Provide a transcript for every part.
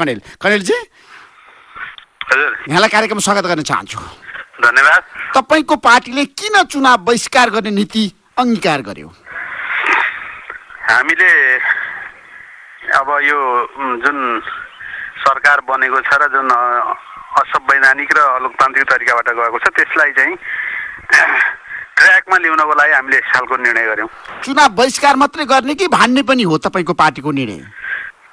कणेल कणेलजी हजुर। यहाँलाई कार्यक्रम स्वागत गर्न चाहन्छु। धन्यवाद। तपाईँको पार्टीले किन चुनाव बहिष्कार गर्ने नीति अङ्गीकार गर्यो? हामीले अब यो जुन सरकार बनेको छ र जुन असंवैधानिक र अलोकतान्त्रिक तरिकाबाट गएको छ त्यसलाई चाहिँ ट्र्याकमा ल्याउनको लागि हामीले यस खालको निर्णय गऱ्यौँ चुनाव बहिष्कार मात्रै गर्ने कि भान्ने पनि हो तपाईँको पार्टीको निर्णय?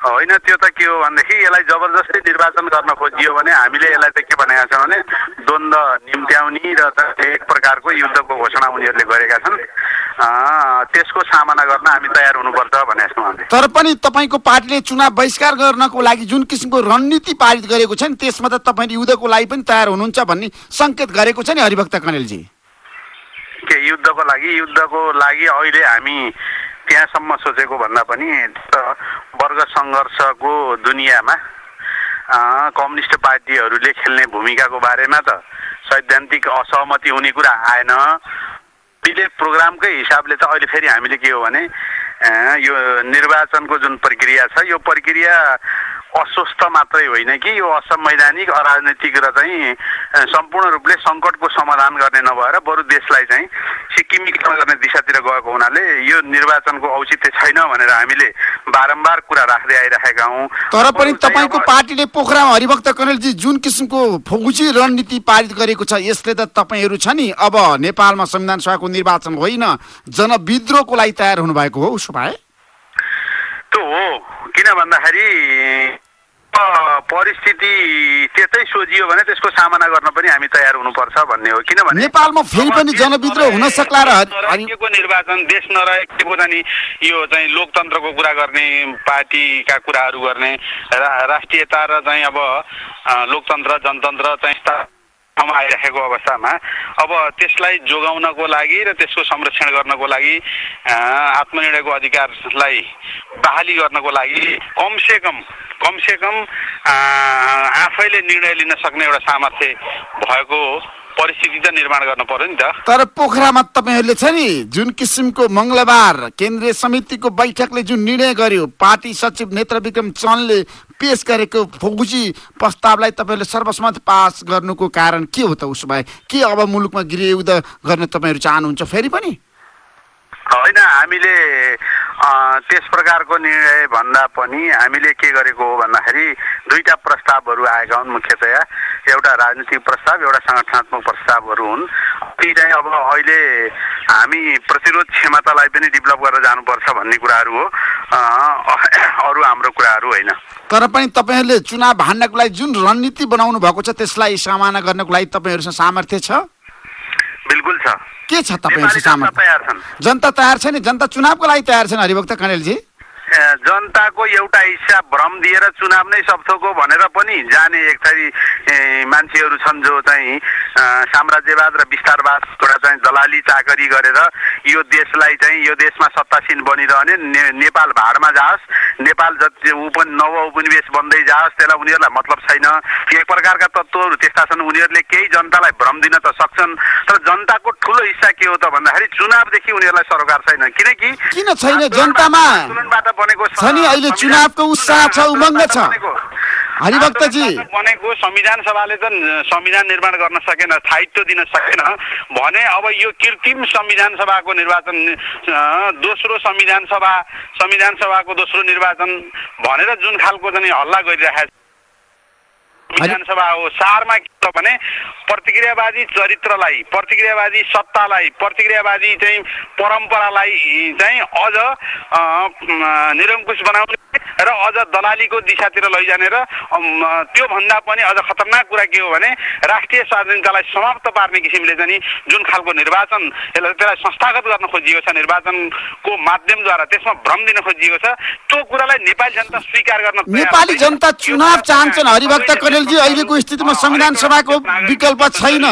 होइन त्यो त के हो भनेदेखि यसलाई जबरजस्ती निर्वाचन गर्न खोजियो भने हामीले यसलाई त के भनेका छौँ भने द्वन्द्व निम्त्याउने र एक प्रकारको युद्धको घोषणा उनीहरूले गरेका छन्। त्यसको सामना गर्न हामी तयार हुनुपर्छ भनेका छौँ हामीले तर पनि तपाईँको पार्टीले चुनाव बहिष्कार गर्नको लागि जुन किसिमको रणनीति पारित गरेको छ नि त्यसमा त तपाईँले युद्धको लागि पनि तयार हुनुहुन्छ भन्ने सङ्केत गरेको छ नि हरिभक्त कणेलजी के युद्धको लागि? युद्धको लागि अहिले हामी त्यहाँसम्म सोचेको भन्दा पनि वर्ग सङ्घर्षको दुनियाँमा कम्युनिस्ट पार्टीहरूले खेल्ने भूमिकाको बारेमा त सैद्धान्तिक असहमति हुने कुरा आएन। अहिले प्रोग्रामकै हिसाबले त अहिले फेरि हामीले के हो भने यो निर्वाचनको जुन प्रक्रिया छ यो प्रक्रिया अस्वस्थ मात्रै होइन कि? यो असंवैधानिक अराजनैतिक र चाहिँ सम्पूर्ण रूपले सङ्कटको समाधान गर्ने नभएर बरु देशलाई चाहिँ सिक्किमीकरण गर्ने दिशातिर गएको हुनाले यो निर्वाचनको औचित्य छैन भनेर हामीले बारम्बार कुरा राख्दै आइरहेका हौँ। तर पनि तपाईँको पार्टीले पोखरामा हरिभक्त कणेलजी जुन किसिमको फौजी रणनीति पारित गरेको छ यसले त तपाईँहरू छ नि अब नेपालमा संविधान सभाको निर्वाचन होइन जनविद्रोहको लागि तयार हुनुभएको हो उसो भए। त्यो हो। किन भन्दाखेरि परिस्थिति त्यतै सोझियो भने त्यसको सामना गर्न पनि हामी तयार हुनुपर्छ भन्ने हो। किनभने नेपालमा फेरि पनि जनविद्रोह हुन सक्ला र निर्वाचन देश नरहेको चाहिँ यो चाहिँ लोकतन्त्रको कुरा गर्ने पार्टीका कुराहरू गर्ने राष्ट्रियता र चाहिँ अब लोकतन्त्र जनतन्त्र चाहिँ ठाउँमा आइरहेको अवस्थामा। अब त्यसलाई जोगाउनको लागि र त्यसको संरक्षण गर्नको लागि आत्मनिर्णयको अधिकारलाई बहाली गर्नको लागि कमसे कम कमसे कम आफैले निर्णय लिन सक्ने एउटा सामर्थ्य भएको परिस्थिति त निर्माण गर्नु पर्यो नि त। तर पोखरामा तपाईँहरूले छ नि जुन किसिमको मङ्गलबार केन्द्रीय समितिको बैठकले जुन निर्णय गर्यो पार्टी सचिव नेत्र विक्रम चन्दले पेश गरेको फौजी प्रस्तावलाई तपाईँहरूले सर्वसम्मत पास गर्नुको कारण के हो त उसो भए? के अब मुलुकमा गृहयुद्ध गर्न तपाईँहरू चाहनुहुन्छ? फेरि पनि? होइन हामीले त्यस प्रकारको निर्णय भन्दा पनि हामीले के गरेको हो भन्दाखेरि दुईटा प्रस्तावहरू आएका हुन् मुख्यतया। एउटा राजनीतिक प्रस्ताव एउटा सङ्गठनात्मक प्रस्तावहरू हुन्। ती चाहिँ अब अहिले हामी प्रतिरोध क्षमतालाई पनि डेभलप गरेर जानुपर्छ भन्ने कुराहरू हो। अरू हाम्रो कुराहरू होइन। तर पनि तपाईँहरूले चुनाव भान्नको लागि जुन रणनीति बनाउनु भएको छ त्यसलाई सामना गर्नको लागि तपाईँहरूसँग सामर्थ्य छ? बिल्कुल छ। के छ नेपाली तपाईँहरूसँग जनता तयार तयार छैन जनता चुनावको लागि तयार छैन हरिभक्त कणेलजी जनताको एउटा हिस्सा भ्रम दिएर चुनाव नै सब थोक हो भनेर पनि जाने एक थरी मान्छेहरू छन् जो चाहिँ साम्राज्यवाद र विस्तारवादबाट चाहिँ दलाली चाकरी गरेर यो देशलाई चाहिँ यो देशमा सत्तासीन बनिरहने ने, नेपाल भाडमा जाओस्। नेपाल जति उप नव उपनिवेश बन्दै जाओस् त्यसलाई उनीहरूलाई मतलब छैन। एक प्रकारका तत्त्वहरू त्यस्ता छन्। उनीहरूले केही जनतालाई भ्रम दिन त सक्छन्। तर जनताको ठुलो हिस्सा के हो त भन्दाखेरि चुनावदेखि उनीहरूलाई सरोकार छैन। किनकि किन छैन? जनतामा आन्दोलनबाट बनेको छ। नि अहिले संविधान- चुनावको उत्साह छ, उमङ्ग छ। हरिभक्तजी बनेको संविधान सभाले त संविधान निर्माण गर्न सकेन स्थायित्व दिन सकेन। भने अब यो कृत्रिम संविधान सभाको निर्वाचन दोस्रो संविधान सभा संविधान सभाको दोस्रो निर्वाचन भनेर जुन खालको चाहिँ हल्ला गरिरहेको छ संविधान सभा हो सारमा के छ भने प्रतिक्रियावादी चरित्रलाई प्रतिक्रियावादी सत्तालाई प्रतिक्रियावादी चाहिँ परम्परालाई चाहिँ अझ निरङ्कुश बनाउने र अझ दलालीको दिशातिर लैजाने र त्योभन्दा पनि अझ खतरनाक कुरा के हो भने राष्ट्रिय स्वाधीनतालाई समाप्त पार्ने किसिमले चाहिँ जुन खालको निर्वाचन यसलाई त्यसलाई संस्थागत गर्न खोजिएको छ निर्वाचनको माध्यमद्वारा त्यसमा भ्रम दिन खोजिएको छ त्यो कुरालाई नेपाली जनता स्वीकार गर्न नेपाली। जनता चुनाव चाहन्छन् हरिभक्त कणेलजी अहिलेको स्थितिमा संविधान सभाको विकल्प छैन।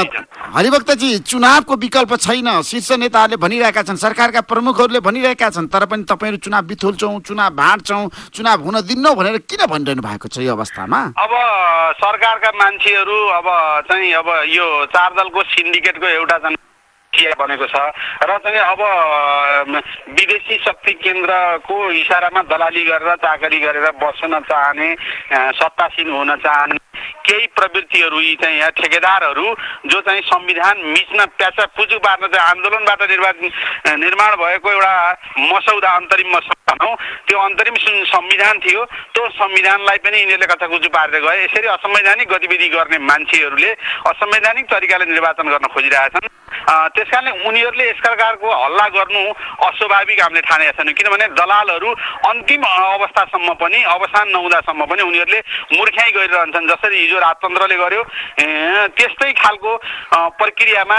हरिभक्तजी चुनावको विकल्प छैन। शीर्ष नेताहरूले भनिरहेका छन् सरकारका प्रमुखहरूले भनिरहेका छन् तर पनि तपाईँहरू चुनाव बिथोल्छौँ चुनाव बाँड्छौँ चुनाव हुन दिन्नौ भनेर किन भनिरहनु भएको छ यो अवस्थामा? अब सरकारका मान्छेहरू अब चाहिँ अब यो चार दलको सिन्डिकेटको एउटा चिया बनेको छ? र चाहिँ अब विदेशी शक्ति केन्द्रको इसारामा दलाली गरेर चाकरी गरेर बस्न चाहने सत्तासीन हुन चाहने केही प्रवृत्तिहरू यी चाहिँ यहाँ ठेकेदारहरू जो चाहिँ संविधान मिच्न प्याचा पुजु पार्न चाहिँ आन्दोलनबाट निर्वाचन निर्माण भएको एउटा मसौदा अन्तरिम मसौदा भनौँ त्यो अन्तरिम संविधान थियो। त्यो संविधानलाई पनि यिनीहरूले कचाकुचु पारेर गए। यसरी असंवैधानिक गतिविधि गर्ने मान्छेहरूले असंवैधानिक तरिकाले निर्वाचन गर्न खोजिरहेछन्। त्यस कारणले उनीहरूले यस प्रकारको हल्ला गर्नु अस्वाभाविक हामीले ठानेका छौँ किनभने दलालहरू अन्तिम अवस्थासम्म पनि अवसान नहुँदासम्म पनि उनीहरूले मूर्ख्याइ गरिरहन्छन् जसरी हिजो राजतन्त्रले गर्यो। त्यस्तै खालको प्रक्रियामा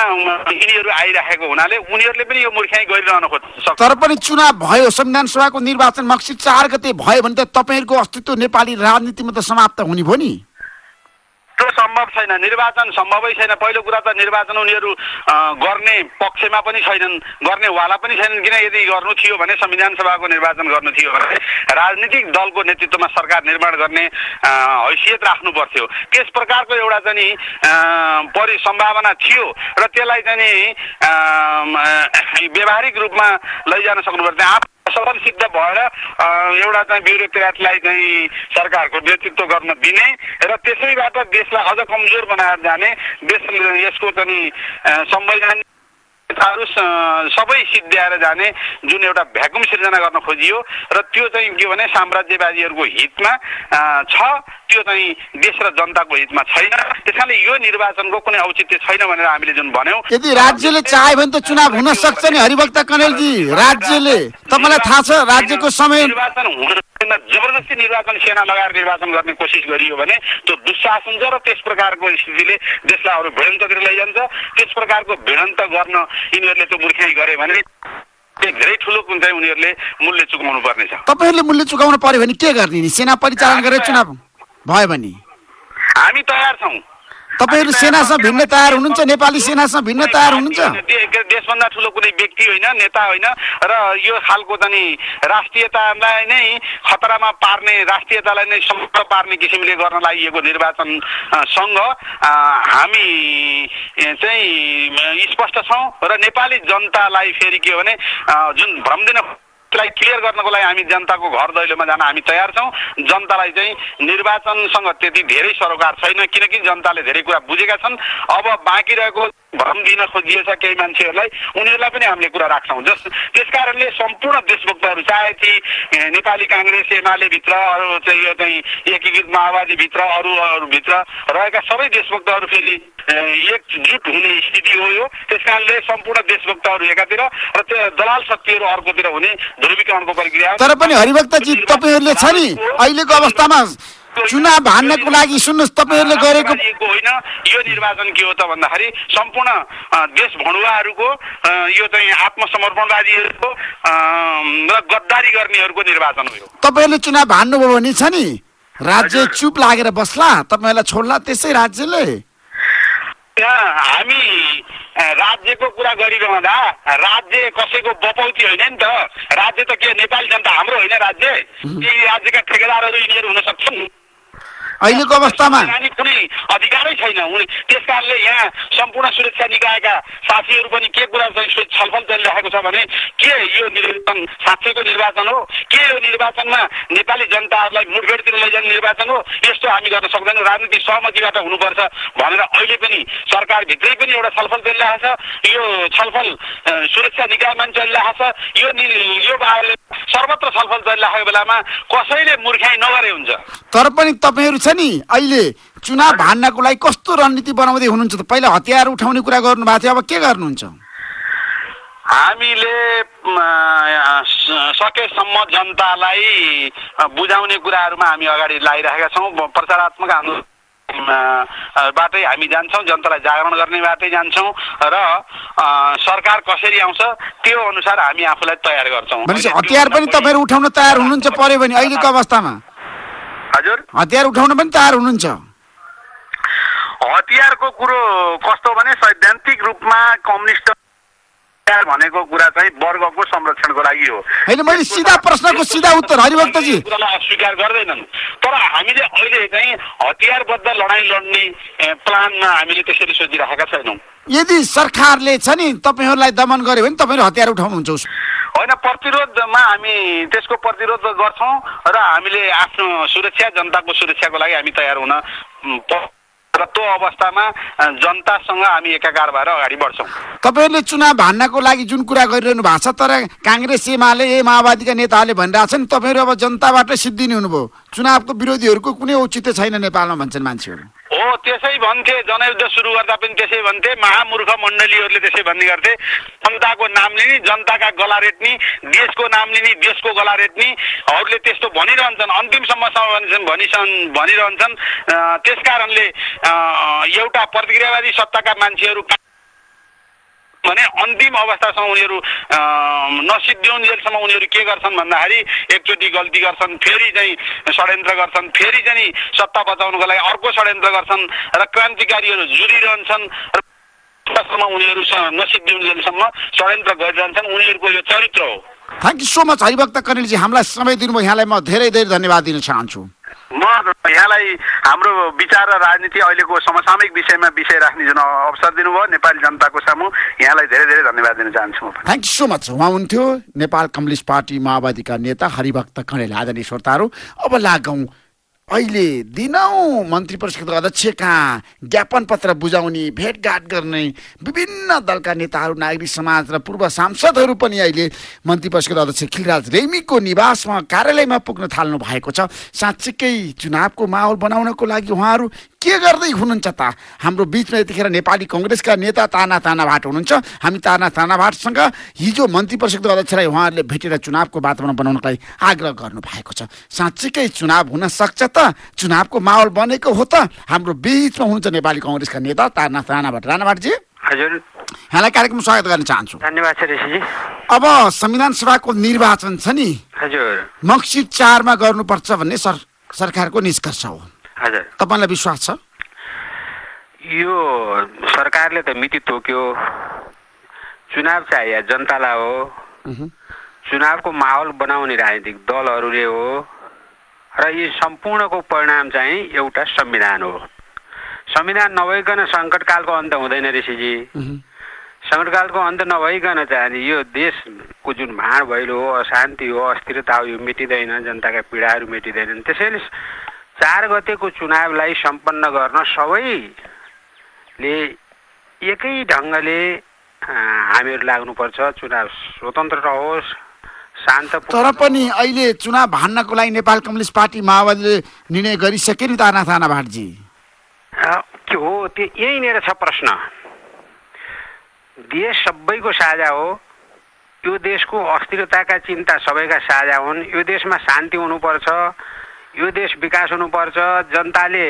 यिनीहरू आइराखेको हुनाले उनीहरूले पनि यो मूर्ख्याइ गरिरहन खोज्छ तर पनि चुनाव भयो संविधान सभाको निर्वाचन मक्सिर चार गते भयो भने त तपाईँहरूको अस्तित्व नेपाली राजनीतिमा त समाप्त हुने भयो नि। सम्भव छैन। निर्वाचन सम्भवै छैन। पहिलो कुरा त निर्वाचन उनीहरू गर्ने पक्षमा पनि छैनन् गर्ने वाला पनि छैनन् किन यदि गर्नु थियो भने संविधान सभाको निर्वाचन गर्नु थियो भने राजनीतिक दलको नेतृत्वमा सरकार निर्माण गर्ने हैसियत राख्नु पर्थ्यो। त्यस प्रकारको एउटा चाहिँ परि सम्भावना थियो र त्यसलाई चाहिँ नि व्यावहारिक रूपमा लैजान सक्नु सफल सिद्ध भएर एउटा चाहिँ ब्युरोक्रेटलाई चाहिँ सरकारको नेतृत्व गर्न दिने र त्यसैबाट देशलाई अझ कमजोर बनाएर जाने देश यसको चाहिँ संवैधानिक नेताहरू सबै सिद्ध्याएर जाने जुन एउटा भ्याकुम सिर्जना गर्न खोजियो र त्यो चाहिँ के भने साम्राज्यवादीहरूको हितमा छ। त्यो चाहिँ देश र जनताको हितमा छैन। त्यस कारणले यो निर्वाचनको कुनै औचित्य छैन भनेर हामीले जुन भन्यौँ। यदि राज्यले चाह्यो भने त चुनाव हुन सक्छ नि हरिभक्त कणेलजी राज्यले। तपाईँलाई थाहा छ राज्यको समय निर्वाचन हुन जबरजस्ती निर्वाचन सेना लगाएर निर्वाचन गर्ने कोसिस गरियो भने त्यो दुस्साहस हुन्छ र त्यस प्रकारको स्थितिले देशलाई अरू भिडन्ततिर लैजान्छ। त्यस प्रकारको भिडन्त गर्न यिनीहरूले त्यो मूर्ख्याइ गरे भने धेरै ठुलो कुन चाहिँ उनीहरूले मूल्य चुकाउनु पर्नेछ तपाईँहरूले मूल्य चुकाउनु पर्यो भने के गर्ने नि? सेना परिचालन गरेर चुनाव भयो भने? हामी तयार छौँ। तपाईँहरू सेनासँग भिड्न तयार हुनुहुन्छ? नेपाली सेनासँग भिड्न तयार हुनुहुन्छ? देशभन्दा ठुलो कुनै व्यक्ति होइन नेता होइन र यो खालको चाहिँ राष्ट्रियतालाई नै खतरामा पार्ने राष्ट्रियतालाई नै समाप्त पार्ने किसिमले गर्न लागि निर्वाचन अ, हामी चाहिँ स्पष्ट छौँ र नेपाली जनतालाई फेरि के हो भने जुन भ्रमदिन त्यसलाई क्लियर गर्नको लागि हामी जनताको घर दैलोमा जान हामी तयार छौँ। जनतालाई चाहिँ निर्वाचनसँग त्यति धेरै सरोकार छैन किनकि जनताले धेरै कुरा बुझेका छन्। अब बाँकी रहेको भ्रम दिन खोजिएछ केही मान्छेहरूलाई उनीहरूलाई पनि हामीले कुरा राख्छौँ। जस त्यस कारणले सम्पूर्ण देशभक्तहरू चाहे ती नेपाली काङ्ग्रेस एमाले भित्र अरू चाहिँ यो चाहिँ एकीकृत माओवादीभित्र अरू अरूभित्र रहेका सबै देशभक्तहरू फेरि एकजुट हुने स्थिति हो यो। त्यस कारणले सम्पूर्ण देशभक्तहरू एकातिर र त्यो दलाल शक्तिहरू अर्कोतिर हुने ध्रुवीकरणको प्रक्रिया। तर पनि हरिभक्तजी तपाईँहरूले छ नि अहिलेको अवस्थामा चुनाव हान्नको लागि सुन्नुहोस् तपाईँहरूले गरेको होइन यो निर्वाचन के हो त भन्दाखेरि सम्पूर्ण देश भणुवाहरूको यो चाहिँ आत्मसमर्पणवादीहरूको र गद्दारी गर्नेहरूको निर्वाचन हो यो। तपाईँहरूले चुनाव हान्नुभयो भने छ नि राज्य चुप लागेर बस्ला तपाईँहरूलाई छोड्ला त्यसै राज्यले। त्यहाँ हामी राज्यको कुरा गरिरहँदा राज्य कसैको बपौती होइन नि त। राज्य त के नेपाली जनता हाम्रो होइन राज्य। यी राज्यका ठेकेदारहरू यिनीहरू हुन सक्छन्। अहिलेको अवस्थामा। कुनै अधिकारै छैन। उनी त्यस कारणले यहाँ सम्पूर्ण सुरक्षा निकायका साथीहरू पनि के कुरा चाहिँ छलफल चलिरहेको छ भने के यो निर्वाचन साँच्चैको निर्वाचन हो? के यो निर्वाचनमा नेपाली जनताहरूलाई मुठभेडतिर लैजाने निर्वाचन हो? यस्तो हामी गर्न सक्दैनौँ। राजनीतिक सहमतिबाट हुनुपर्छ भनेर अहिले पनि सरकारभित्रै पनि एउटा छलफल चलिरहेको छ। यो छलफल सुरक्षा निकायमा पनि चलिरहेको छ। यो यो बारेले सर्वत्र छलफल चलिरहेको बेलामा कसैले मूर्खाइ नगरे हुन्छ। तर पनि तपाईँहरू छ नि? अहिले चुनाव हान्नको लागि कस्तो रणनीति बनाउँदै हुनुहुन्छ त? पहिला हतियार उठाउने कुरा गर्नुभएको थियो अब के गर्नुहुन्छ? हामीले सकेसम्म जनतालाई बुझाउने कुराहरूमा हामी अगाडि लागिरहेका छौँ। प्रचारात्मक आन्दोलन बाटै हामी जान्छौँ जनतालाई जागरण गर्ने बाटै जान्छौँ र सरकार कसरी आउँछ त्यो अनुसार हामी आफूलाई तयार गर्छौँ। हतियार पनि तपाईँहरू उठाउन तयार हुनुहुन्छ पर्यो भने अहिलेको अवस्थामा। हजुर। हतियार उठाउन पनि तयार हुनुहुन्छ। हतियारको कुरो कस्तो भने सैद्धान्तिक रूपमा कम्युनिस्ट भनेको कुरा चाहिँ वर्गको संरक्षणको लागि हो। होइन मैले सिधा प्रश्नको सिधा उत्तर हरिभक्तजी कुरालाई अस्वीकार गर्दैनन्। तर हामीले अहिले चाहिँ हतियारबद्ध लडाइँ लड्ने प्लानमा हामीले त्यसरी सोचिरहेका छैनौँ। यदि सरकारले छ नि तपाईँहरूलाई दमन गर्यो भने तपाईँहरू हतियार उठाउनुहुन्छ। होइन प्रतिरोधमा हामी त्यसको प्रतिरोध गर्छौँ र हामीले आफ्नो सुरक्षा जनताको सुरक्षाको लागि हामी तयार हुन र त्यो अवस्थामा जनतासँग हामी एकाकार भएर अगाडि बढ्छौँ। तपाईँहरूले चुनाव भान्नको लागि जुन कुरा गरिरहनु भएको छ तर काङ्ग्रेस एमाले ए माओवादीका नेताहरूले भनिरहेछन् तपाईँहरू अब जनताबाटै सिद्धिने हुनुभयो। चुनावको विरोधीहरूको कुनै औचित्य छैन नेपालमा भन्छन् मान्छेहरू। हो त्यसै भन्थे जनयुद्ध सुरु गर्दा पनि त्यसै भन्थे। महामूर्ख मण्डलीहरूले त्यसै भन्ने गर्थे। जनताको नाम लिने जनताका गला रेट्ने देशको नाम लिने देशको गला रेट्ने अरूले त्यस्तो भनिरहन्छन्। अन्तिमसम्मसम्म भनिसन् भनिरहन्छन्। त्यस कारणले एउटा प्रतिक्रियावादी सत्ताका मान्छेहरू भने अन्तिम अवस्थासम्म उनीहरू अ, नसिद्धिउन्जेलसम्म उनीहरू के गर्छन् भन्दाखेरि एकचोटि गल्ती गर्छन् फेरि चाहिँ षड्यन्त्र गर्छन् फेरि चाहिँ सत्ता बचाउनको लागि अर्को षड्यन्त्र गर्छन् र क्रान्तिकारीहरू जुरिरहन्छन् र उनीहरू गरिरहन्छन्। उनीहरूको यो चरित्र हो। Thank you so much Haribhakta कणेलजी हामीलाई समय दिनुभयो। यहाँलाई म धेरै धेरै धन्यवाद दिन चाहन्छु। म यहाँलाई हाम्रो विचार र राजनीति अहिलेको समसामयिक विषयमा विषय राख्ने जुन अवसर दिनुभयो नेपाली जनताको सामु यहाँलाई धेरै धेरै धन्यवाद दिन चाहन्छु म। थ्याङ्क यू सो मच उहाँ हुन्थ्यो नेपाल कम्युनिस्ट पार्टी माओवादीका नेता हरिभक्त कणेल आदरणीय श्रोताहरू अब लागौँ अहिले दिनौँ मन्त्री परिषदको अध्यक्ष कहाँ ज्ञापन पत्र बुझाउने भेटघाट गर्ने विभिन्न दलका नेताहरू नागरिक समाज र पूर्व सांसदहरू पनि अहिले मन्त्री परिषदको अध्यक्ष खिलराज रेग्मीको निवासमा कार्यालयमा पुग्न थाल्नु भएको छ। साँच्चीकै चुनावको माहौल बनाउनको लागि उहाँहरू के गर्दै हुनुहुन्छ त? हाम्रो बिचमा यतिखेर नेपाली कङ्ग्रेसका नेता ताना ताना भाट हुनुहुन्छ। हामी ताना ताना भाटसँग हिजो मन्त्री परिषदको अध्यक्षलाई उहाँहरूले भेटेर चुनावको वातावरण बनाउनको लागि आग्रह गर्नु भएको छ। साँच्चीकै चुनाव हुन सक्छ त? चुनावको माहौल बनेको हो त? हाम्रो बिचमा हुनुहुन्छ नेपाली कङ्ग्रेसका नेता ताना ताना भाट राणा भाटजी हजुर। यहाँलाई कार्यक्रम स्वागत गर्न चाहन्छु। धन्यवाद छ ऋषिजी। अब संविधान सभाको निर्वाचन छ नि। हजुर। मक्सिर चारमा गर्नुपर्छ भन्ने सर सरकारको निष्कर्ष हो। हजुर। तपाईँलाई विश्वास छ? यो सरकारले त मिति तोक्यो। चुनाव चाहिए जनतालाई हो। चुनावको माहौल बनाउने राजनीतिक दलहरूले हो। र यी सम्पूर्णको परिणाम चाहिँ एउटा संविधान हो। संविधान नभइकन सङ्कटकालको अन्त हुँदैन ऋषिजी। सङ्कटकालको अन्त नभइकन चाहिँ यो देशको जुन भाँड भैलो हो अशान्ति हो अस्थिरता हो यो मेटिँदैन जनताका पीडाहरू मेटिँदैनन् त्यसैले चार गतेको चुनावलाई सम्पन्न गर्न सबैले एकै ढङ्गले हामीहरू लाग्नुपर्छ। चुनाव स्वतन्त्र रहोस् शान्त तर पनि अहिले चुनाव भान्नको लागि नेपाल कम्युनिस्ट पार्टी माओवादीले निर्णय गरिसके नि ताना थाना भाटजी। के हो? त्यो यहीँनिर छ प्रश्न। देश सबैको साझा हो। यो देशको अस्थिरताका चिन्ता सबैका साझा हुन्। यो देशमा शान्ति हुनुपर्छ। यो देश विकास हुनुपर्छ जनताले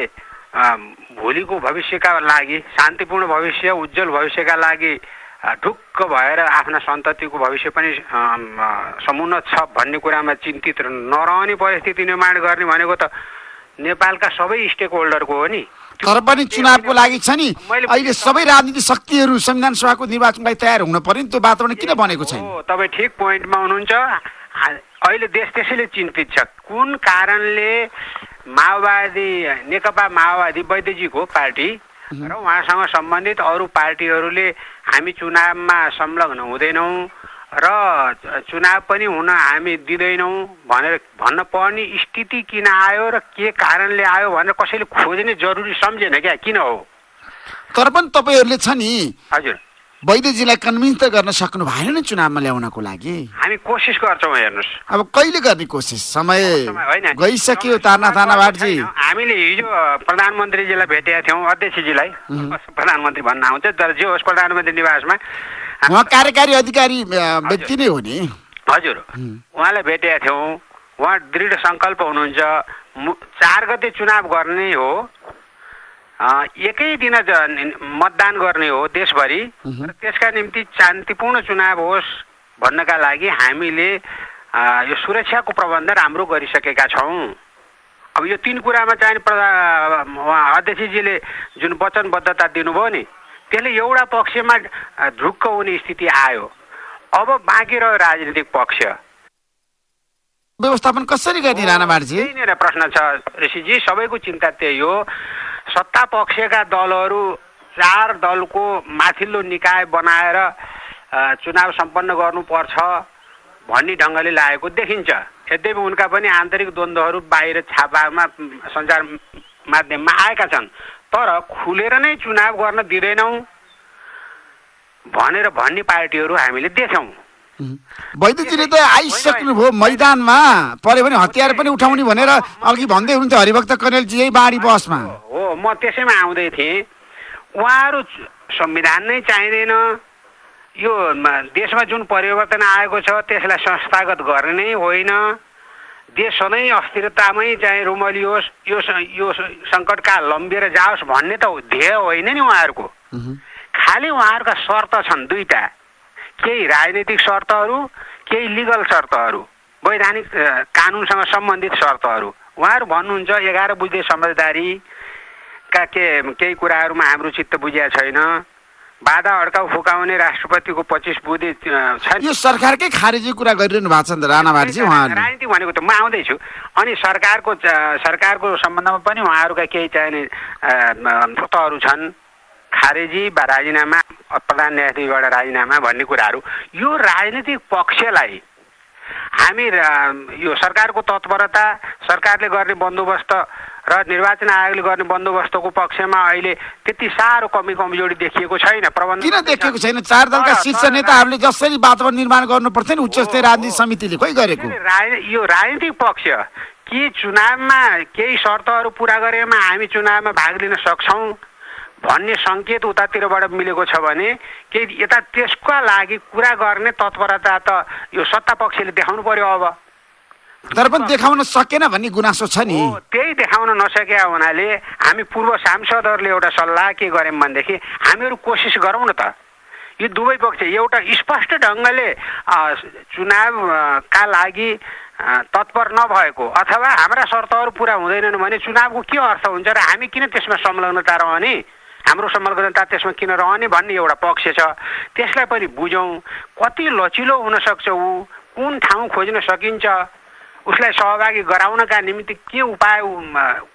भोलिको भविष्यका लागि शान्तिपूर्ण भविष्य उज्जवल भविष्यका लागि ढुक्क भएर आफ्ना सन्ततिको भविष्य पनि समुन्नत छ भन्ने कुरामा चिन्तित नरहने परिस्थिति निर्माण गर्ने भनेको त नेपालका सबै स्टेक होल्डरको हो नि। तर पनि चुनावको लागि छ नि। अहिले सबै राजनीतिक शक्तिहरू संविधान सभाको निर्वाचनको लागि तयार हुन पर्यो नि त्यो वातावरण किन बनेको छैन? तपाईँ ठिक पोइन्टमा हुनुहुन्छ। अहिले देश त्यसैले चिन्तित छ। कुन कारणले माओवादी नेकपा माओवादी वैद्यजीको पार्टी? र उहाँसँग सम्बन्धित अरू पार्टीहरूले हामी चुनावमा संलग्न हुँदैनौँ र चुनाव पनि हुन हामी दिँदैनौँ भनेर भन्न पर्ने स्थिति किन आयो र के कारणले आयो भनेर कसैले खोज्ने जरुरी सम्झेन क्या? किन हो? तर पनि तपाईँहरूले छ नि हजुर। वैद्यजीलाई कन्भिन्स त गर्न सक्नु भएन नि चुनावमा ल्याउनको लागि। हामी कोसिस गर्छौँ हेर्नुहोस्। अब कहिले गर्ने कोसिस? समय। गइसक्यो ताना ताना भाटजी हामीले हिजो प्रधानमन्त्रीजीलाई भेटेका थियौँ अध्यक्षजीलाई। प्रधानमन्त्री भन्न आउँछ तर जे होस् प्रधानमन्त्री निवासमा। उहाँ कार्यकारी अधिकारी व्यक्ति नै हो नि। हजुर। उहाँलाई भेटेका थियौँ। उहाँ दृढ सङ्कल्प हुनुहुन्छ। चार गते चुनाव गर्ने हो। एकै दिन ज- मतदान गर्ने हो देशभरि। र त्यसका निम्ति शान्तिपूर्ण चुनाव होस् भन्नका लागि हामीले यो सुरक्षाको प्रबन्ध राम्रो गरिसकेका छौँ। अब यो तिन कुरामा चाहिँ प्रधा उहाँ अध्यक्षजीले जुन वचनबद्धता दिनुभयो नि त्यसले एउटा पक्षमा ढुक्क हुने स्थिति आयो। अब बाँकी रह्यो राजनीतिक पक्ष। व्यवस्थापन कसरी प्रश्न छ ऋषिजी सबैको चिन्ता त्यही हो। सत्ता पक्षका दलहरू चार दलको माथिल्लो निकाय बनाएर चुनाव सम्पन्न गर्नुपर्छ भन्ने ढङ्गले लागेको देखिन्छ। यद्यपि उनका पनि आन्तरिक द्वन्द्वहरू बाहिर छापामा सञ्चार माध्यममा आएका छन् तर खुलेर नै चुनाव गर्न दिँदैनौँ भनेर भन्ने पार्टीहरू हामीले देख्यौँ। वैद्यजीले त आइसक्नुभयो मैदानमा पऱ्यो भने हतियार पनि उठाउने भनेर अघि भन्दै हुनुहुन्थ्यो हरिभक्त कनेलजी यही बाढी बसमा। हो म त्यसैमा आउँदै थिएँ। उहाँहरू संविधान नै चाहिँदैन। यो देशमा जुन परिवर्तन आएको छ त्यसलाई संस्थागत गर्ने नै होइन। देश सधैँ अस्थिरतामै चाहिँ रुमलियोस् यो यो स- सङ्कटकाल लम्बिएर जाओस् भन्ने त ध्येय होइन नि उहाँहरूको। खालि उहाँहरूका शर्त छन् दुईटा। केही राजनीतिक शर्तहरू केही लिगल शर्तहरू वैधानिक कानुनसँग सम्बन्धित शर्तहरू। उहाँहरू भन्नुहुन्छ एघार बुझ्दै समझदारीका के केही कुराहरूमा हाम्रो चित्त बुझिया छैन। बाधा अड्काउ फुकाउने राष्ट्रपतिको पच्चिस बुधे। यो सरकारकै खारेजी कुरा गरिरहनु भएको छ नि त उहाँहरूले। राजनीति भनेको त म आउँदैछु। अनि सरकारको सरकारको सम्बन्धमा पनि उहाँहरूका केही चाहिने तत्त्वहरू छन्। खारेजी वा राजीनामा प्रधान न्यायाधीशबाट राजीनामा भन्ने कुराहरू यो राजनीतिक पक्षलाई हामी यो सरकारको तत्परता सरकारले गर्ने बन्दोबस्त र निर्वाचन आयोगले गर्ने बन्दोबस्तको पक्षमा अहिले त्यति साह्रो कमी कमजोरी देखिएको छैन प्रबन्ध किन देखेको छैन? चार दलका शीर्ष नेताहरूले जसरी वातावरण निर्माण गर्नुपर्छ नि उच्च स्तरीय राजनीति समितिले खोइ गरेको? यो राजनीतिक पक्ष कि चुनावमा केही शर्तहरू पुरा गरेमा हामी चुनावमा भाग लिन सक्छौँ? भन्ने सङ्केत उतातिरबाट मिलेको छ भने केही यता त्यसका लागि कुरा गर्ने तत्परता त यो सत्ता पक्षले देखाउनु पर्यो अब। तर पनि देखाउन सकेन भन्ने गुनासो छ नि। त्यही देखाउन नसके हुनाले हामी पूर्व सांसदहरूले एउटा सल्लाह के गऱ्यौँ भनेदेखि हामीहरू कोसिस गरौँ न त। यो दुवै पक्ष एउटा स्पष्ट ढङ्गले चुनावका लागि तत्पर नभएको अथवा हाम्रा शर्तहरू पुरा हुँदैनन् भने चुनावको के अर्थ हुन्छ र हामी किन त्यसमा संलग्नता रहने? हाम्रो संलग्नता त्यसमा किन रहने भन्ने एउटा पक्ष छ। त्यसलाई पनि बुझौँ कति लचिलो हुनसक्छ ऊ कुन ठाउँ खोज्न सकिन्छ उसलाई सहभागी गराउनका निमित्त के उपाय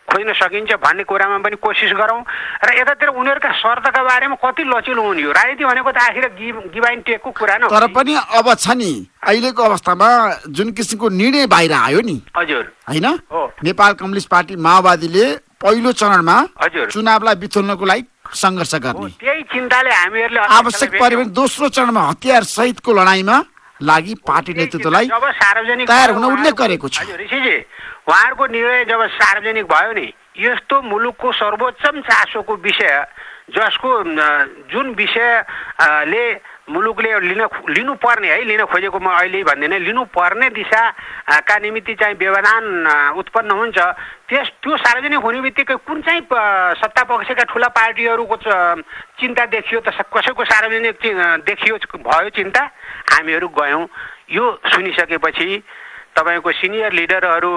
खोज्न सकिन्छ भन्ने कुरामा पनि कोसिस गरौँ। र यतातिर उनीहरूका शर्तका बारेमा कति लचिलो हुने हो राजनीति भनेको त आखिर गिभ गिभाइन टेकको कुरा न तर। पनि अब छ नि अहिलेको अवस्थामा जुन किसिमको निर्णय बाहिर आयो नि हजुर। होइन? हो। नेपाल कम्युनिस्ट पार्टी माओवादीले पहिलो चरणमा हजुर। चुनावलाई बिथोल्नको लागि सङ्घर्ष गर्ने त्यही चिन्ताले हामीहरूले आवश्यक पऱ्यो भने दोस्रो चरणमा हतियार सहितको लडाइँमा लागि पार्टी। नेतृत्वलाई तयार हुन उल्लेख गरेको छ ऋषिजी उहाँहरूको निर्णय जब सार्वजनिक भयो नि यस्तो मुलुकको सर्वोच्चम चासोको विषय जसको जुन विषय अ, ले मुलुकले लिन लिनुपर्ने है लिन खोजेको म अहिले भन्दिनँ लिनुपर्ने दिशा अ, का निमित्त चाहिँ व्यवधान उत्पन्न हुन्छ त्यस त्यो सार्वजनिक हुने बित्तिकै कुन चाहिँ सत्ता पक्षका ठुला पार्टीहरूको चिन्ता देखियो त कसैको सार्वजनिक देखियो भयो चिन्ता हामीहरू गयौँ। यो सुनिसकेपछि तपाईँको सिनियर लिडरहरू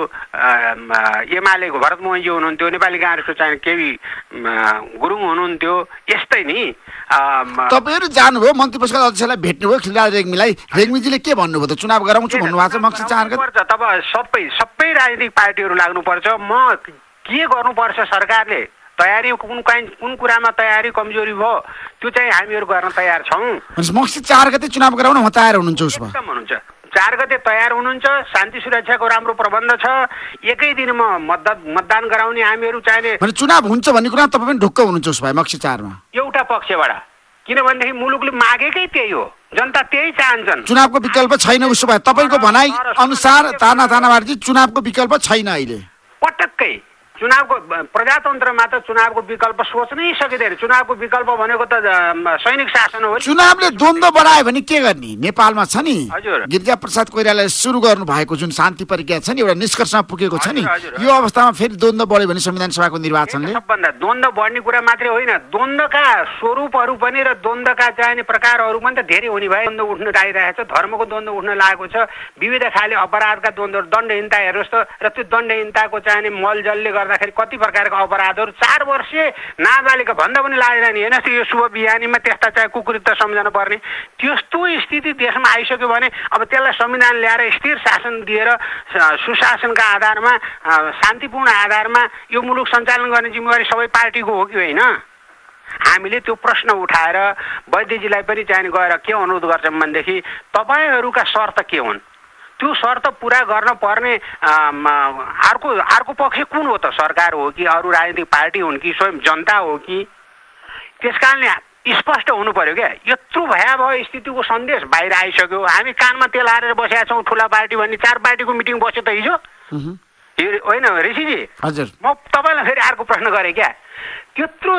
एमालेको भरतमोहनजी हुनुहुन्थ्यो नेपाली काङ्ग्रेसको चाहिँ केवी गुरुङ हुनुहुन्थ्यो यस्तै नि। तपाईँहरू जानुभयो मन्त्री परिषदका अध्यक्षलाई भेट्नुभयो खिलराज रेग्मीलाई। रेग्मीजीले के भन्नुभयो त? चुनाव गराउँछु भन्नुभएको छ तब सबै सबै राजनीतिक पार्टीहरू लाग्नुपर्छ। म के गर्नुपर्छ सरकारले? तयारी कुन काहीँ कुन कुरामा तयारी कमजोरी भयो? त्यो चाहिँ हामीहरू गर्न तयार छौँ। मक्सी चार गते चुनाव गराउन म तयार हुनुहुन्छ उसमा। हुनुहुन्छ। चार गते तयार हुनुहुन्छ शान्ति सुरक्षाको राम्रो प्रबन्ध छ। एकै दिनमा मतदान मतदान गराउने हामीहरू चाहिने चुनाव हुन्छ भन्ने कुरा तपाईँ पनि ढुक्क हुनुहुन्छ उस भए मक्सी चारमा। एउटा पक्षबाट। किनभनेदेखि मुलुकले मागेकै त्यही हो। जनता त्यही चाहन्छन्। चुनावको विकल्प छैन उसो भए तपाईँको भनाइ अनुसार ताना तानाबारजी चुनावको विकल्प छैन अहिले। पटक्कै। चुनावको प्रजातन्त्रमा त चुनावको विकल्प सोच्नै सकिँदैन। चुनावको विकल्प भनेको त सैनिक शासन हो। चुनावले द्वन्द्व बढायो भने के गर्ने? नेपालमा छ नि। हजुर। गिरिजा प्रसाद कोइरालाले सुरु गर्नु भएको जुन शान्ति प्रक्रिया छ नि एउटा निष्कर्षमा पुगेको छ नि। यो अवस्थामा फेरि द्वन्द्व बढ्यो भने संविधान सभाको निर्वाचनले। सबभन्दा द्वन्द्व बढ्ने कुरा मात्रै होइन। द्वन्द्वका स्वरूपहरू पनि र द्वन्द्वका चाहिने प्रकारहरू पनि त धेरै हुने भए द्वन्द्व उठ्न लागिरहेको छ धर्मको द्वन्द्व उठ्न लागेको छ। विविध खाले अपराधका द्वन्द्व दण्डहीनता हेर्नुहोस् त। र त्यो दण्डहीनताको चाहिने मलजलले गर्दा गर्दाखेरि कति प्रकारका अपराधहरू? चार वर्षे नाबालिका भन्दा पनि लागेन नि। हेर्नुहोस् यो शुभ बिहानीमा त्यस्ता चाहिँ कुकुरित सम्झना पर्ने। त्यस्तो स्थिति देशमा आइसक्यो भने अब त्यसलाई संविधान ल्याएर स्थिर शासन दिएर सुशासनका आधारमा शान्तिपूर्ण आधारमा यो मुलुक सञ्चालन गर्ने जिम्मेवारी सबै पार्टीको हो कि होइन? हामीले त्यो प्रश्न उठाएर वैद्यजीलाई पनि चाहिँ गएर के अनुरोध गर्छौँ भनेदेखि तपाईँहरूका शर्त के हुन्? त्यो शर्त पुरा गर्न पर्ने अर्को अर्को पक्ष कुन हो त? सरकार हो कि अरू राजनीतिक पार्टी हुन् कि स्वयं जनता हो कि? त्यस कारणले स्पष्ट हुनु पर्यो क्या। यत्रो भयावह स्थितिको सन्देश बाहिर आइसक्यो। हामी कानमा तेल हालेर बसेका छौँ ठुला पार्टी भन्ने चार पार्टीको मिटिङ बस्यो त हिजो। होइन ऋषिजी? हजुर। म तपाईँलाई फेरि अर्को प्रश्न गरेँ क्या। त्यत्रो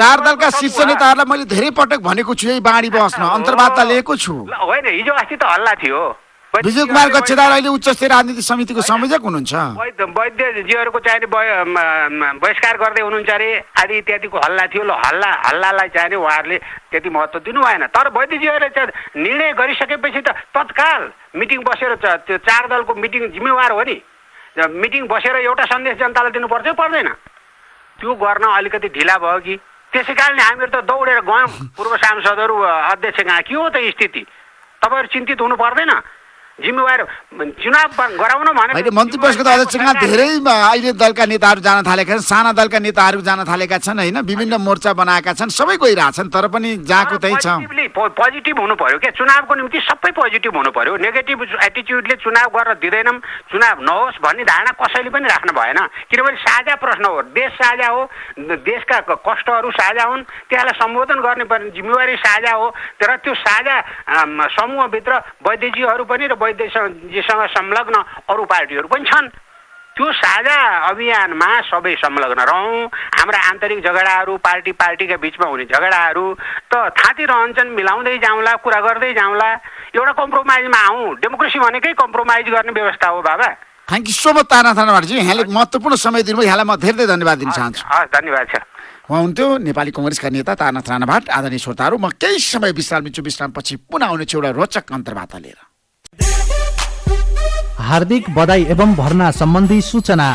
चार दलका शीर्ष नेताहरूलाई मैले धेरै पटक भनेको छु यही बाढी बस्न। अन्तर्वार्ता लिएको छु। होइन हिजो अस्ति त हल्ला थियो। विजय कुमार गच्छेदार अहिले उच्च स्तरीय राजनीति समितिको संयोजक हुनुहुन्छ? वैद्यजीहरूको चाहिँ बहिष्कार गर्दै हुनुहुन्छ अरे। आदि इत्यादिको हल्ला थियो। ल हल्ला हल्लालाई चाहिँ उहाँहरूले त्यति महत्त्व दिनु भएन। तर वैद्यजीहरूले चाहिँ निर्णय गरिसकेपछि त तत्काल मिटिङ बसेर त्यो चार दलको मिटिङ जिम्मेवार हो नि। मिटिङ बसेर एउटा सन्देश जनतालाई दिनु पर्छ पर्दैन? त्यो गर्न अलिकति ढिला भयो कि? त्यसै कारणले हामीहरू त दौडेर गयौँ। पूर्व सांसदहरू अध्यक्ष कहाँ के हो त स्थिति? तपाईँहरू चिन्तित हुनु पर्दैन। जिम्मेवार चुनाव गराउन भने मन्त्री परिषदको अध्यक्षमा धेरै अहिले दलका नेताहरू जान थालेका छन् साना दलका नेताहरू जान थालेका छन् होइन? विभिन्न मोर्चा बनाएका छन् सबै गइरहेछन् तर पनि जहाँको त्यही छ। पोजिटिभ हुनु पर्यो क्या? चुनावको निम्ति सबै पोजिटिभ हुनु पर्यो। नेगेटिभ एटिच्युडले चुनाव गरेर दिँदैनौँ चुनाव नहोस् भन्ने धारणा कसैले पनि राख्नु भएन। किनभने साझा प्रश्न हो। देश साझा हो। देशका कष्टहरू साझा हुन्। त्यसलाई सम्बोधन गर्ने पर्ने जिम्मेवारी साझा हो। तर त्यो साझा समूहभित्र वैद्यजीहरू पनि र वैद्यजीसँग संलग्न अरू पार्टीहरू पनि छन्। त्यो साझा अभियानमा सबै संलग्न रहौँ हाम्रा आन्तरिक झगडाहरू पार्टी पार्टीका बिचमा हुने झगडाहरू त थाँती रहन्छन् मिलाउँदै जाउँला कुरा गर्दै जाउँला। एउटा कम्प्रोमाइजमा आउँ। डेमोक्रेसी भनेकै कम्प्रोमाइज गर्ने व्यवस्था हो बाबा। Thank you so much Tara थानाबाटजी यहाँले महत्त्वपूर्ण समय दिनुभयो। यहाँलाई म धेरै धन्यवाद दिन चाहन्छु। हस् धन्यवाद छ। उहाँ हुन्थ्यो नेपाली कङ्ग्रेसका नेता तारनाथ राणाभाट आदरणीय श्रोताहरू। म केही समय विश्राम लिन्छु। विश्रामपछि पुनः आउनेछु एउटा रोचक अन्तर्वार्ता लिएर। हार्दिक बधाई एवं भर्ना सम्बन्धी सूचना।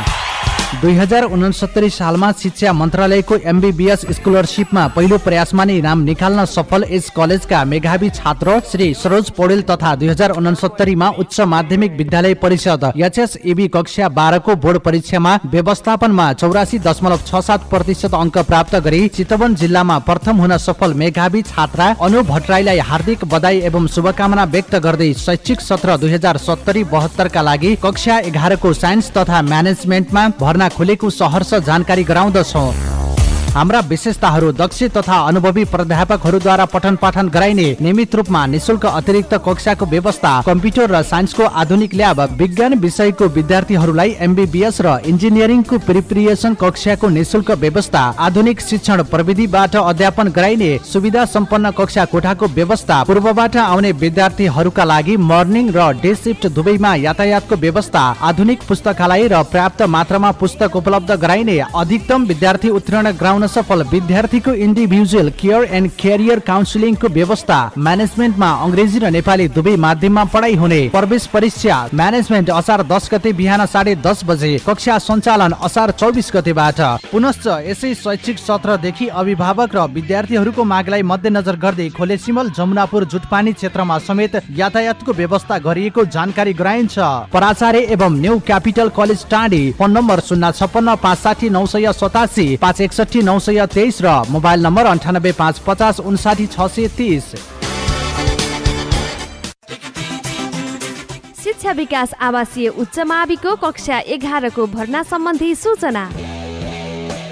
दुई हजार उनसत्तरी सालमा शिक्षा मन्त्रालयको एमबिबिएस स्कलरसिपमा पहिलो प्रयासमा नै नाम निकाल्न सफल यस कलेजका मेघावी छात्र श्री सरोज पौडेल तथा दुई हजार उनसत्तरीमा उच्च माध्यमिक विद्यालय परिषद एचएसएबी कक्षा बाह्रको बोर्ड परीक्षामा व्यवस्थापनमा चौरासी दशमलव छ सात प्रतिशत अङ्क प्राप्त गरी चितवन जिल्लामा प्रथम हुन सफल मेघावी छात्रा अनु भट्टराईलाई हार्दिक बधाई एवं शुभकामना व्यक्त गर्दै शैक्षिक सत्र दुई हजार सत्तरी बहत्तरका लागि कक्षा एघारको साइन्स तथा म्यानेजमेन्टमा भर्ना खुलेको सहर्ष जानकारी गराउँदछौँ। हाम्रा विशेषताहरू दक्ष तथा अनुभवी प्राध्यापकहरूद्वारा पठन पाठन गराइने नियमित रूपमा निशुल्क अतिरिक्त कक्षाको व्यवस्था कम्प्युटर र साइन्सको आधुनिक ल्याब विज्ञान विषयको विद्यार्थीहरूलाई एमबिबिएस र इन्जिनियरिङको प्रिप्रिएसन कक्षाको निशुल्क व्यवस्था आधुनिक शिक्षण प्रविधिबाट अध्यापन गराइने सुविधा सम्पन्न कक्षा कोठाको व्यवस्था पूर्वबाट आउने विद्यार्थीहरूका लागि मर्निङ र डे सिफ्ट दुवैमा यातायातको व्यवस्था आधुनिक पुस्तकालय र पर्याप्त मात्रामा पुस्तक उपलब्ध गराइने अधिकतम विद्यार्थी उत्तीर्ण गराउन सफल विद्यार्थीको इन्डिभिजुअल केयर एन्ड क्यारियर काउन्सिलिङको व्यवस्था म्यानेजमेन्टमा अङ्ग्रेजी र नेपाली दुवै माध्यममा पढाइ हुने। प्रवेश परीक्षा म्यानेजमेन्ट असार दस गते बिहान साढे बजे कक्षा सञ्चालन असार चौबिस गतेबाट। पुनश्च यसै शैक्षिक सत्रदेखि अभिभावक र विद्यार्थीहरूको मागलाई मध्यनजर गर्दै खोले सिमल जमुनापुर जुटपानी क्षेत्रमा समेत यातायातको व्यवस्था गरिएको जानकारी गराइन्छ। प्राचार्य एवं न्यू क्यापिटल कलेज टाँडी फोन नम्बर शून्य छप्पन्न पाँच साठी नौ सय सतासी पाँच एकसठी नौ सय तेइस र मोबाइल नम्बर अन्ठानब्बे पाँच पचास उन्साठी छ सय तिस। शिक्षा विकास आवासीय उच्च माविको कक्षा एघारको भर्ना सम्बन्धी सूचना।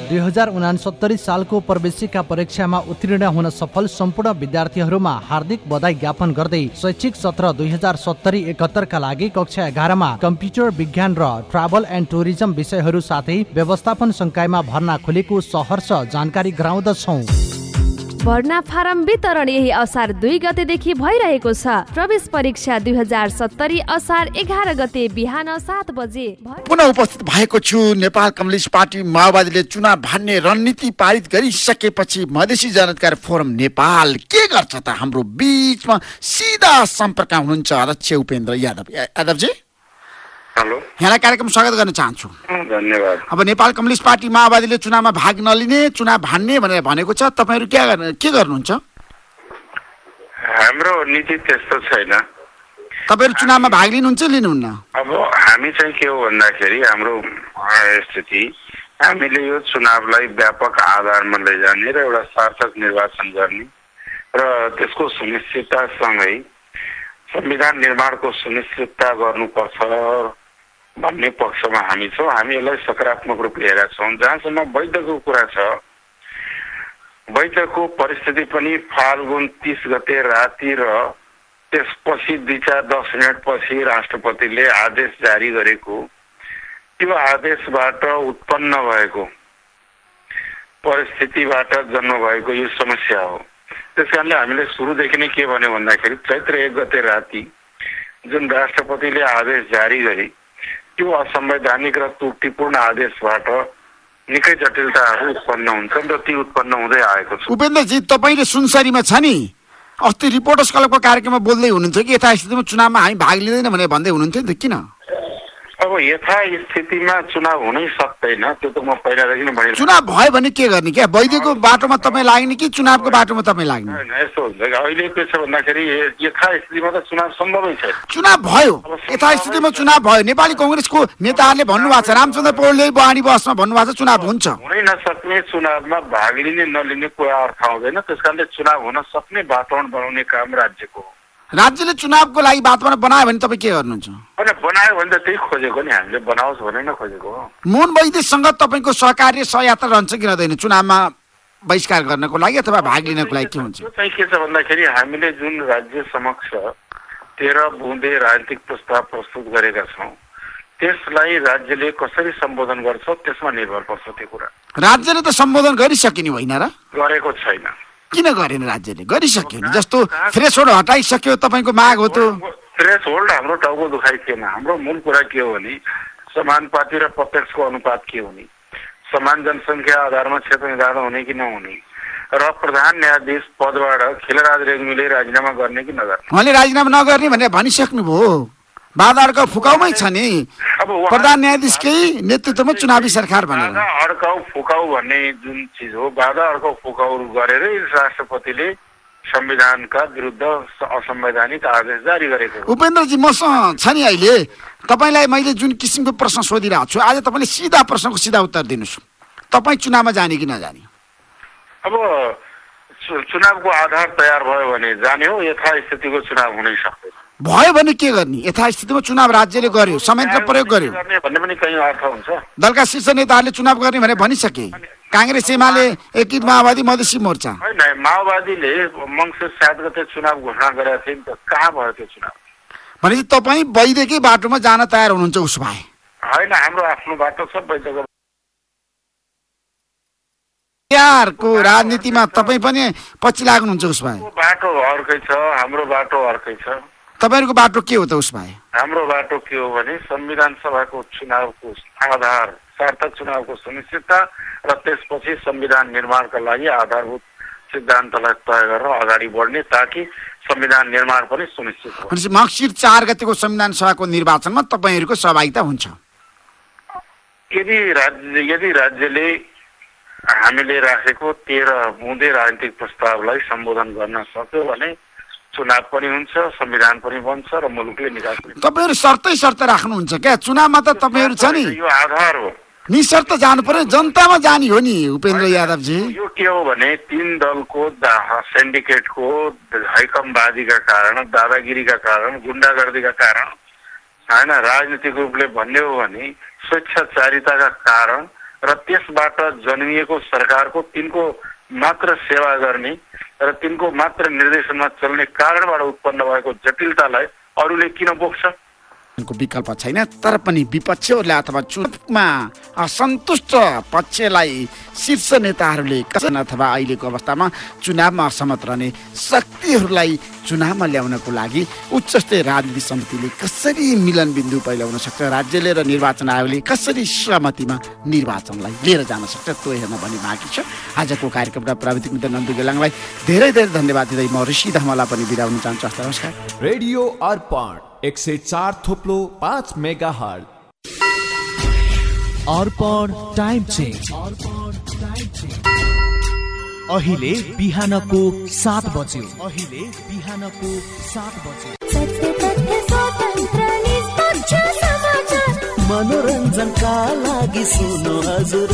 दुई हजार उनासत्तरी सालको प्रवेशिका परीक्षामा उत्तीर्ण हुन सफल सम्पूर्ण विद्यार्थीहरूमा हार्दिक बधाई ज्ञापन गर्दै शैक्षिक सत्र दुई हजार सत्तरी एकहत्तरका लागि कक्षा एघारमा कम्प्युटर विज्ञान र ट्राभल एन्ड टुरिज्म विषयहरू साथै व्यवस्थापन संकायमा भर्ना खुलेको सहर्ष जानकारी गराउँदछौ। भर्ना फारम वितरण यही असार दुई गतेदेखि भइरहेको छ। प्रवेश परीक्षा दुई हजार सत्तरी असार एघार गते बिहान सात बजे। पुनः उपस्थित भएको छु। नेपाल कम्युनिस्ट पार्टी माओवादीले चुनाव भान्ने रणनीति पारित गरिसकेपछि मधेसी जनअधिकार फोरम नेपाल। के गर्छ त हाम्रो बिचमा सिधा सम्पर्क हुनुहुन्छ अध्यक्ष उपेन्द्र यादव। यादवजी? हेलो। यहाँलाई कार्यक्रम स्वागत गर्न चाहन्छु। धन्यवाद। अब नेपाल कम्युनिस्ट पार्टी माओवादीले चुनावमा भाग नलिने चुनाव भान्ने भनेर भनेको छ। तपाईँहरू के गर्न के गर्नुहुन्छ? हाम्रो नीति त्यस्तो छैन। तपाईँहरू चुनावमा भाग लिनुहुन्छ लिनुहुन्न? अब हामी चाहिँ के हो भन्दाखेरि हाम्रो स्थिति हामीले यो चुनावलाई व्यापक आधारमा लैजाने र एउटा सार्थक निर्वाचन गर्ने र त्यसको सुनिश्चिततासँगै संविधान निर्माणको सुनिश्चितता गर्नुपर्छ। भन्ने पक्षमा हामी छौँ हामी यसलाई सकारात्मक रूप लिएका छौँ। जहाँसम्म वैधको कुरा छ वैधको परिस्थिति पनि फाल्गुन तिस गते राति र त्यसपछि दुई चार दस मिनटपछि राष्ट्रपतिले आदेश जारी गरेको। त्यो आदेशबाट उत्पन्न भएको परिस्थितिबाट जन्म भएको यो समस्या हो। त्यस कारणले हामीले सुरुदेखि नै के भन्यो भन्दाखेरि चैत्र एक गते राति जुन राष्ट्रपतिले आदेश जारी गरे त्यो असंवैधानिक र त्रुटिपूर्ण आदेशबाट निकै जटिलताहरू उत्पन्न हुन्छन् र ती उत्पन्न हुँदै आएको छ। उपेन्द्रजी तपाईँले सुनसरीमा छ नि? अस्ति रिपोर्टर्स क्लबको कार्यक्रममा बोल्दै हुनुहुन्थ्यो कि यथास्थितिमा चुनावमा हामी भाग लिँदैन भनेर भन्दै हुनुहुन्थ्यो नि त किन? अब यथास्थितिमा चुनाव हुनै सक्दैन। त्यो त म पहिलादेखि नै भनिरहेको चुनाव भयो भने के गर्ने? क्या वैधको बाटोमा तपाईँ लाग्ने कि चुनावको बाटोमा तपाईँ लाग्ने? होइन यस्तो हुन्छ कि। अहिले के छ भन्दाखेरि यथास्थितिमा त चुनाव सम्भवै छैन। चुनाव भयो। यथास्थितिमा चुनाव भयो। नेपाली कङ्ग्रेसको नेताहरूले भन्नुभएको छ रामचन्द्र पौडेलले वाणी बसमा भन्नुभएको छ चुनाव हुन्छ। हुनै नसक्ने चुनावमा भाग लिने नलिने कुरा अर्थ आउँदैन। त्यस कारणले चुनाव हुन सक्ने वातावरण बनाउने काम राज्यको हो। राज्यले चुनावको लागि वातावरण बनायो भने तपाईँ के गर्नुहुन्छ? होइन बनायो भने त त्यही खोजेको नि हामीले। बनाओस् भने नै खोजेको मोहन वैद्यसँग तपाईँको सहकार्य सहयात्रा रहन्छ कि रहँदैन? चुनावमा बहिष्कार गर्नको लागि अथवा भाग लिनको लागि के हुन्छ? चाहिँ के छ भन्दाखेरि हामीले जुन राज्य समक्ष तेह्र बुँदे राजनीतिक प्रस्ताव प्रस्तुत गरेका छौँ त्यसलाई राज्यले कसरी सम्बोधन गर्छ त्यसमा निर्भर पर्छ त्यो कुरा। राज्यले त सम्बोधन गरिसक्यो नि होइन र? गरेको छैन। किन गरेन राज्यले? गरिसक्यो नि। जस्तो थ्रेसोड हटाइसक्यो तपाईँको माग हो त्यो थ्रेस होल्ड हाम्रो टाउको दुखाइ थिएन। हाम्रो मूल कुरा के हो भने समानुपाती र प्रत्यक्षको अनुपात के हुने समान जनसङ्ख्या आधारमा क्षेत्र निर्धारण हुने कि नहुने र प्रधान न्यायाधीश पदबाट खिलराज रेग्मीले राजीनामा गर्ने कि नगर्ने? उहाँले राजीनामा नगर्ने भनेर भनिसक्नुभयो। बाधाहरूको फुकाउमै छ नि। प्रधान न्यायाधीशकै नेतृत्वमा चुनावी सरकार भनेर। अड्काउ फुकाउ भन्ने जुन चिज हो बाधा अड्काउ फुकाउ गरेरै राष्ट्रपतिले संविधानका विरुद्ध असंवैधानिक आदेश जारी गरेको उपेन्द्रजी मसँग छ नि अहिले? तपाईँलाई मैले जुन किसिमको प्रश्न सोधिरहेको छु आज तपाईँले सिधा प्रश्नको सिधा उत्तर दिनुहोस्। तपाईँ चुनावमा जाने कि नजाने? अब चुनावको आधार तयार भयो भने जाने हो यथास्थितिको चुनाव हुनै सक्दैन भयो भने के गर्ने? यथास्थितिमा चुनाव राज्यले गर्यो संयन्त्र प्रयोग गर्यो। दलका शीर्ष नेताहरूले चुनाव गर्ने भनेर भनिसके। काङ्ग्रेस एमाले एकीकृत माओवादी मधेसी मोर्चा। माओवादीले मङ्सिर सात गते चुनाव घोषणा गरेका थिए नि त कहाँ भयो त्यो चुनाव? भनेपछि तपाईँ वैद्यकै बाटोमा जान तयार हुनुहुन्छ उसो भए। होइन हाम्रो आफ्नो बाटो छ वैद्यको बिहारको राजनीतिमा तपाईँ पनि पछि लाग्नुहुन्छ उस भए। बाटो अर्कै छ हाम्रो बाटो अर्कै छ। तपाईँहरूको बाटो के हो त उस भए हाम्रो बाटो के हो भने संविधान सभाको चुनावको आधार सार्थक चुनावको सुनिश्चितता र त्यसपछि संविधान निर्माणका लागि आधारभूत सिद्धान्तलाई तय गरेर अगाडि बढ्ने ताकि संविधान निर्माण पनि सुनिश्चित हो। भनेपछि मक्सिर चार गतिको संविधान सभाको निर्वाचनमा तपाईँहरूको सहभागिता हुन्छ। यदि राज्य यदि राज्यले हामीले राखेको तेह्र बुँदे राजनीतिक प्रस्तावलाई सम्बोधन गर्न सक्यो भने चुनाव पनि हुन्छ संविधान पनि बन्छ र मुलुकले निकास तपाईँहरू शर्तै शर्त राख्नुहुन्छ क्या? चुनावमा त तपाईँहरू छ नि। यो आधार हो। निशर्त जानु पर्यो जनतामा जाने हो नि उपेन्द्र यादवजी। यो के हो भने तीन दलको सिन्डिकेटको हैकमवादीका कारण दादागिरीका कारण गुन्डागर्दीका कारण होइन राजनीतिक रूपले भन्ने हो भने स्वेच्छाचारिताका कारण र त्यसबाट जन्मिएको सरकारको तिनको मात्र सेवा गर्ने र तिनको मात्र निर्देशनमा चल्ने कारणबाट उत्पन्न भएको जटिलतालाई अरूले किन बोक्छ? विकल्प छैन तर पनि विपक्षीहरूले अथवा चुनावमा असन्तुष्ट पक्षलाई शीर्ष नेताहरूले अथवा अहिलेको अवस्थामा चुनावमा असहमत रहने शक्तिहरूलाई चुनावमा ल्याउनको लागि उच्च स्तरीय राजनीतिक समितिले कसरी मिलन बिन्दु पहिल्याउन सक्छ राज्यले र निर्वाचन आयोगले कसरी सहमतिमा निर्वाचनलाई लिएर जान सक्छ त्यो हेर्न भन्ने बाँकी छ। आजको कार्यक्रमका प्राविधिक मित्र नन्दु गेलाङलाई धेरै धेरै धन्यवाद दिँदै म ऋषि धमला पनि बिदा हुन चाहन्छु नमस्कार। रेडियो अर्पण। एक सय चार थोप्लो पाँच megahertz Arpan time change. अहिले बिहानको सात बज्यो। अहिले बिहानको सात बज्यो। मनोरञ्जनका लागि सुन्नु हजुर।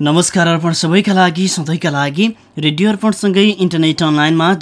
नमस्कार अर्पण सबैका लागि सधैँका लागि रेडियो अर्पणसँगै इन्टरनेट अनलाइनमा